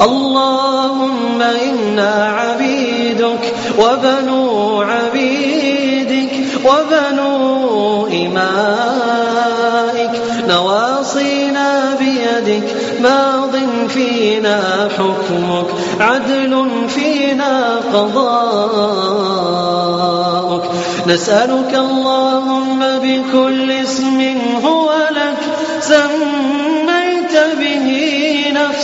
اللهم إنا عبيدك وبنو عبيدك وبنو إمائك. نواصينا بيدك ماض فينا حكمك عدل فينا قضاءك. نسألك اللهم بكل اسم هو لك به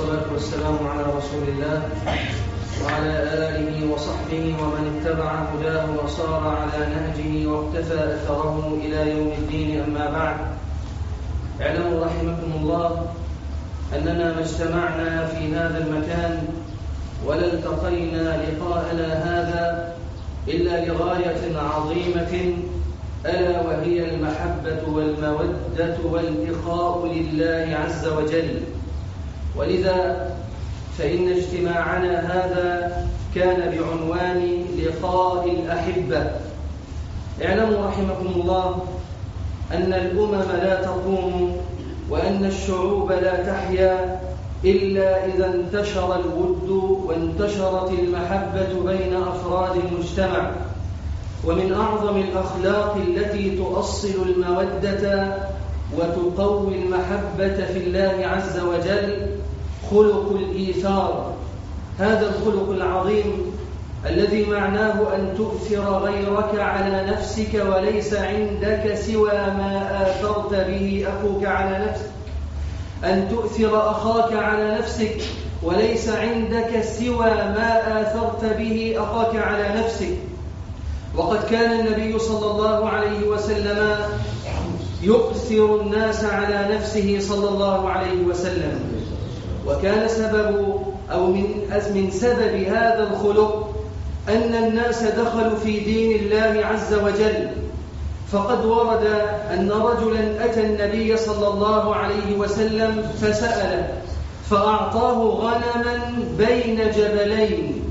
والصلاة والسلام على رسول الله وعلى آله وصحبه ومن اتبع هداه وصار على نهجه واقتفى أثره إلى يوم الدين. أما بعد اعلموا رحمكم الله أننا ما اجتمعنا في هذا المكان ولا التقينا لقاءنا هذا إلا لغاية عظيمة ألا وهي المحبة والمودة والإخاء لله عز وجل. ولذا فإن اجتماعنا هذا كان بعنوان لقاء الأحبة. اعلموا رحمكم الله أن الأمم لا تقوم وأن الشعوب لا تحيا إلا إذا انتشر الود وانتشرت المحبة بين أفراد المجتمع. ومن أعظم الأخلاق التي تؤصل المودة وتقوي المحبة في الله عز وجل خلق الإيثار. هذا الخلق العظيم الذي معناه أن تؤثر غيرك على نفسك وليس عندك سوى ما آثرت به أخوك على نفسك. أن تؤثر أخاك على نفسك وليس عندك سوى ما آثرت به أخاك على نفسك. وقد كان النبي صلى الله عليه وسلم يؤثر الناس على نفسه صلى الله عليه وسلم. وكان سبب أو من من سبب هذا الخلق أن الناس دخلوا في دين الله عز وجل. فقد ورد أن رجلا أتى النبي صلى الله عليه وسلم فسأله فأعطاه غنما بين جبلين.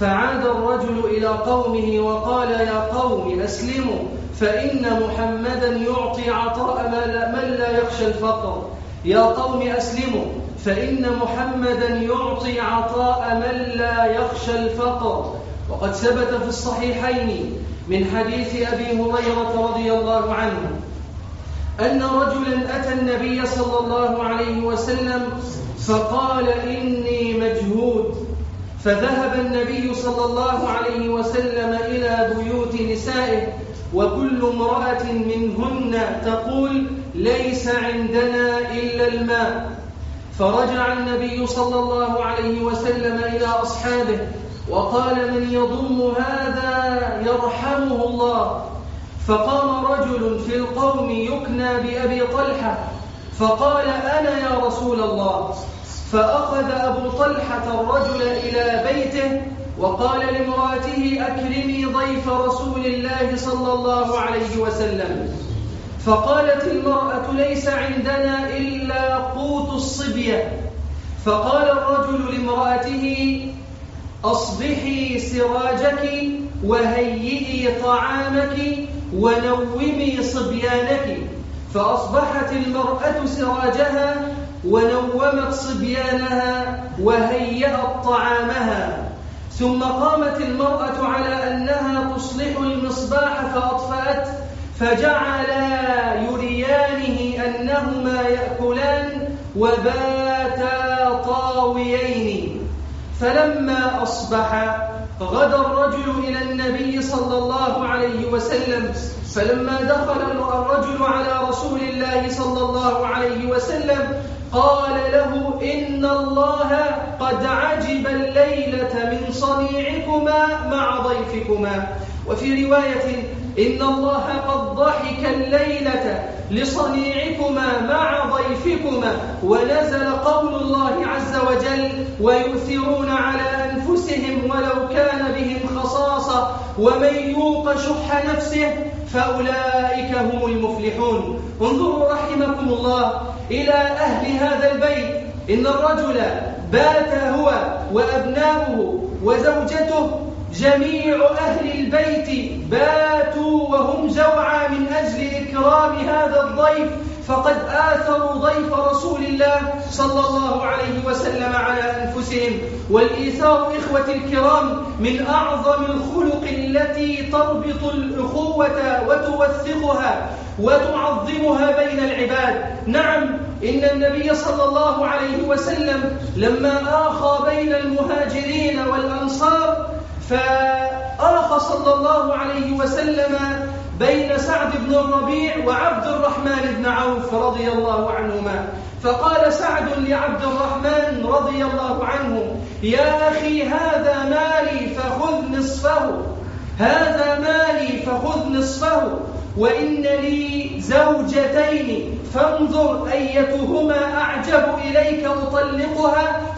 فعاد الرجل إلى قومه وقال يا قوم أسلموا فإن محمدا يعطي عطاء من لا يخشى الفقر. يا قوم أسلموا فإن محمدا يعطي عطاء من لا يخشى الفقر. وقد ثبت في الصحيحين من حديث أبي هريرة رضي الله عنه أن رجلا أتى النبي صلى الله عليه وسلم فقال إني مجهود. فذهب النبي صلى الله عليه وسلم إلى بيوت نسائه وكل امرأة منهن تقول ليس عندنا إلا الماء. فرجع النبي صلى الله عليه وسلم إلى أصحابه وقال من يضم هذا يرحمه الله. فقام رجل في القوم يكنى بأبي طلحة. فقال أنا يا رسول الله. فأخذ أبو طلحة الرجل إلى بيته وقال لامرأته أكرمي ضيف رسول الله صلى الله عليه وسلم. فقالت المرأة ليس عندنا إلا قوت الصبية فقال الرجل لامرأته أصبحي سراجك وهيئي طعامك ونومي صبيانك. فأصبحت المرأة سراجها ونومت صبيانها وهيأت طعامها. ثم قامت المرأة على أنها تصلح المصباح فأطفأت فجعلا يريانه أنهما يأكلان وباتا طاويين. فلما أصبح غدا الرجل إلى النبي صلى الله عليه وسلم. فلما دخل الرجل على رسول الله صلى الله عليه وسلم قال له إن الله قد عجب الليلة من صنيعكما مع ضيفكما. وفي رواية إن الله قد ضحك الليلة لصنيعكما مع ضيفكما ونزل قول الله عز وجل ويؤثرون على أنفسهم ولو كان بهم خصاصة ومن يوق شح نفسه فأولئك هم المفلحون انظروا رحمكم الله إلى أهل هذا البيت إن الرجل بات هو وأبناؤه وزوجته جميع أهل البيت باتوا وهم جوعى من أجل إكرام هذا الضيف فقد آثروا ضيف رسول الله صلى الله عليه وسلم على أنفسهم. والإيثار إخوة الكرام من أعظم الخلق التي تربط الأخوة وتوثقها وتعظمها بين العباد. نعم إن النبي صلى الله عليه وسلم لما آخى بين المهاجرين والأنصار فآخى صلى الله عليه وسلم بين سعد بن الربيع وعبد الرحمن بن عوف رضي الله عنهما. فقال سعد لعبد الرحمن رضي الله عنه يا أخي هذا مالي فخذ نصفه. هذا مالي فخذ نصفه. وإن لي زوجتين فانظر أيتهما أعجب إليك أطلقها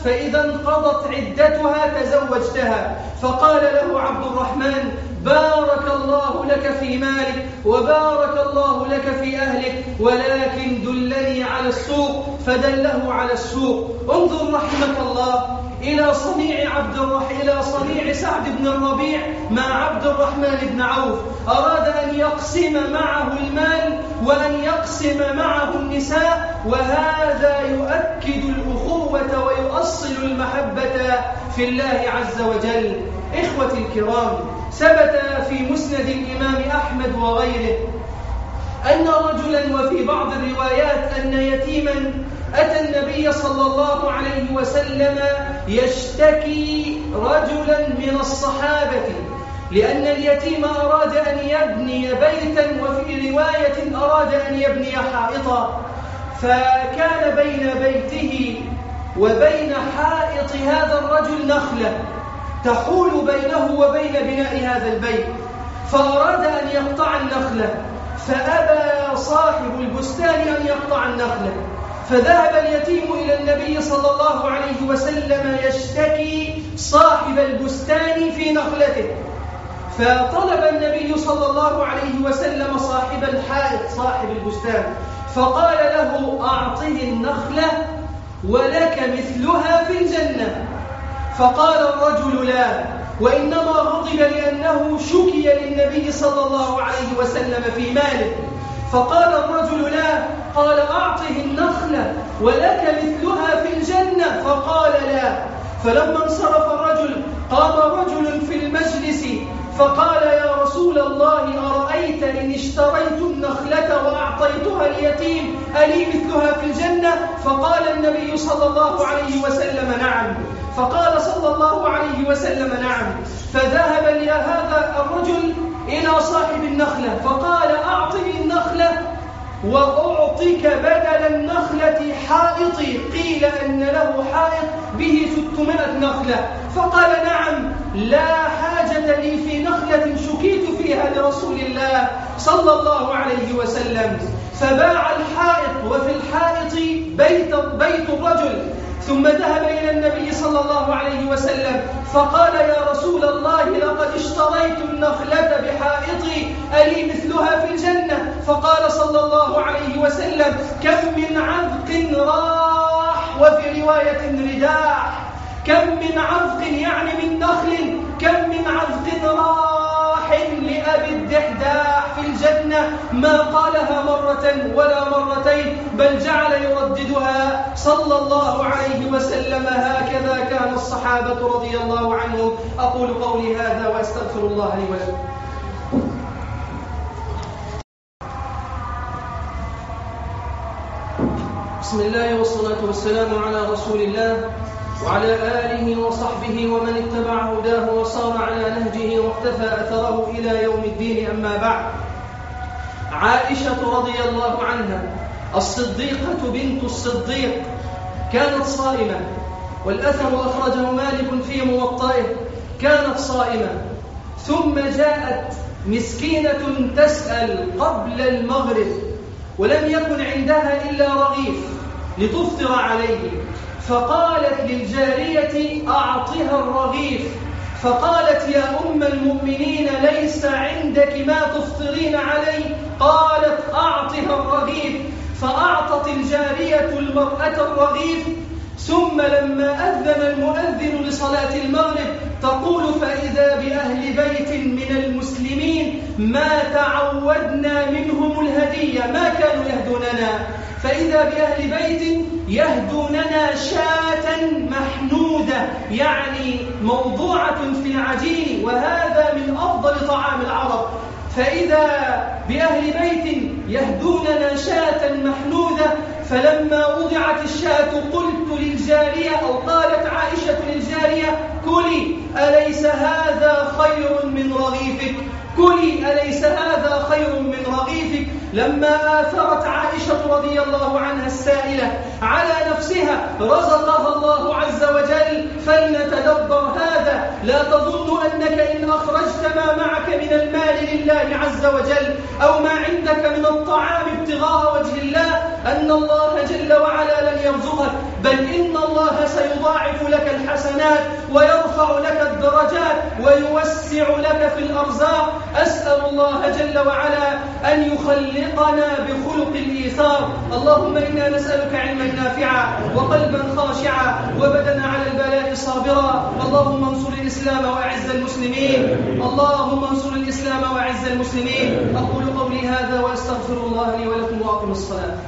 فإذا انقضت عدتها تزوجتها. فقال له عبد الرحمن بارك الله لك في مالك وبارك الله لك في أهلك ولكن دلني على السوق فدله على السوق. انظر رحمك الله. إلى صنيع عبد الرح إلى صنيع سعد بن الربيع مع عبد الرحمن بن عوف. أراد أن يقسم معه المال وأن يقسم معه النساء وهذا يؤكد الأخوة ويؤصل المحبة في الله عز وجل. إخوتي الكرام ثبت في مسند الإمام أحمد وغيره أن رجلا وفي بعض الروايات أن يتيما أتى النبي صلى الله عليه وسلم يشتكي رجلا من الصحابة لأن اليتيم أراد أن يبني بيتا وفي رواية أراد أن يبني حائطا فكان بين بيته وبين حائط هذا الرجل نخلة تحول بينه وبين بناء هذا البيت فأراد أن يقطع النخلة فأبى صاحب البستان أن يقطع النخلة. فذهب اليتيم إلى النبي صلى الله عليه وسلم يشتكي صاحب البستان في نخلته. فطلب النبي صلى الله عليه وسلم صاحب الحائط صاحب البستان. فقال له أعطه النخلة ولك مثلها في الجنة. فقال الرجل لا. وإنما غضب لأنه شكي للنبي صلى الله عليه وسلم في ماله. فقال الرجل لا قال أعطه النخلة ولك مثلها في الجنة فقال لا. فلما انصرف الرجل قام رجل في المجلس فقال يا رسول الله أرأيت إن اشتريت النخلة وأعطيتها اليتيم ألي مثلها في الجنة؟ فقال النبي صلى الله عليه وسلم نعم. فقال صلى الله عليه وسلم نعم. فذهب هذا الرجل إلى صاحب النخلة فقال وأعطيك بدل النخلة حائطي. قيل أن له حائط به ستمائة نخلة. فقال نعم لا حاجة لي في نخلة شكيت فيها لرسول الله صلى الله عليه وسلم. فباع الحائط وفي الحائط بيت, بيت الرجل. ثم ذهب إلى النبي صلى الله عليه وسلم فقال يا رسول الله لقد اشتريت النخلة بحائطي ألي مثلها في الجنة؟ فقال صلى الله عليه وسلم كم من عذق راح وفي رواية رداح كم من عذق يعني من نخل كم من عذق راح لأبي الدحداح في الجنة. ما قالها مرة ولا مرتين بل جعل يرددها صلى الله عليه وسلم. هكذا كان الصحابة رضي الله عنهم. أقول قولي هذا وأستغفر الله لي ولكم. بسم الله والصلاة والسلام على رسول الله وعلى آله وصحبه ومن اتبع هداه وصار على نهجه واقتفى أثره إلى يوم الدين. أما بعد عائشة رضي الله عنها الصديقة بنت الصديق كانت صائمة والأثر أخرجه مالك في موطئه كانت صائمة. ثم جاءت مسكينة تسأل قبل المغرب ولم يكن عندها إلا رغيف. لتفطر عليه. فقالت للجارية أعطها الرغيف. فقالت يا أم المؤمنين ليس عندك ما تفطرين عليه قالت أعطها الرغيف. فأعطت الجارية المرأة الرغيف. ثم لما أذن المؤذن لصلاة المغرب تقول فإذا بأهل بيت من المسلمين ما تعودنا منهم الهدية ما كانوا يهدوننا. فإذا بأهل بيت يهدوننا شاة محنودة يعني موضوعة في العجين وهذا من أفضل طعام العرب. فإذا بأهل بيت يهدوننا شاة محنودة فلما وضعت الشاة قلت للجارية أو قالت عائشة للجارية كلي أليس هذا خير من رغيفك؟ كلي أليس هذا خير من رغيفك. لما آثرت عائشة رضي الله عنها السائلة على نفسها رزقها الله عز وجل فلنتدبر لا تظن أنك إن أخرجت ما معك من المال لله عز وجل أو ما عندك من الطعام ابتغاء وجه الله أن الله جل وعلا لن يرزقك. بل إن الله سيضاعف لك الحسنات ويرفع لك الدرجات ويوسع لك في الأرزاق. أسأل الله جل وعلا أن يخلقنا بخلق الإيثار. اللهم إنا نسألك علما نافعا وقلبا خاشعا وبدنا على البلاء صابرا. اللهم انصر الإسلام وأعز المسلمين. اللهم انصر الإسلام وأعز المسلمين. أقول قولي هذا وأستغفر الله لي ولكم وأقم الصلاة.